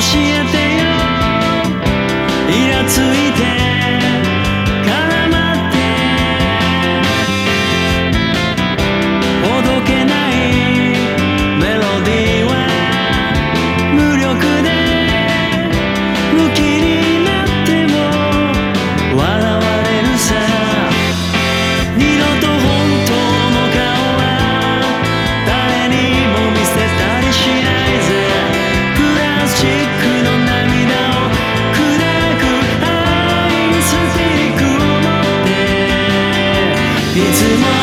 えて一次那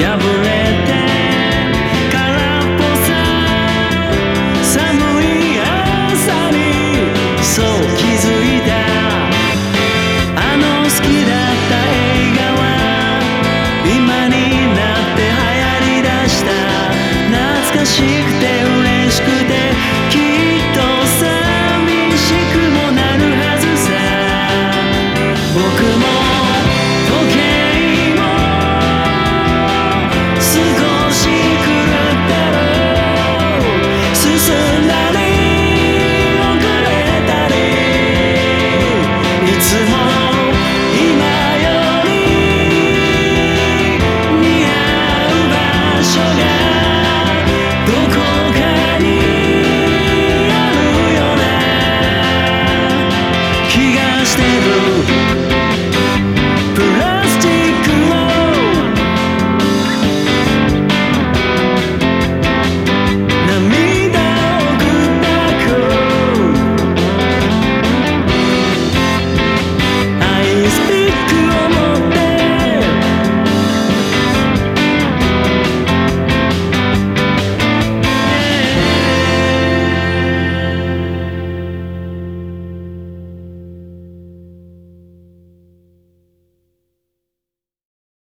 破れ此梦。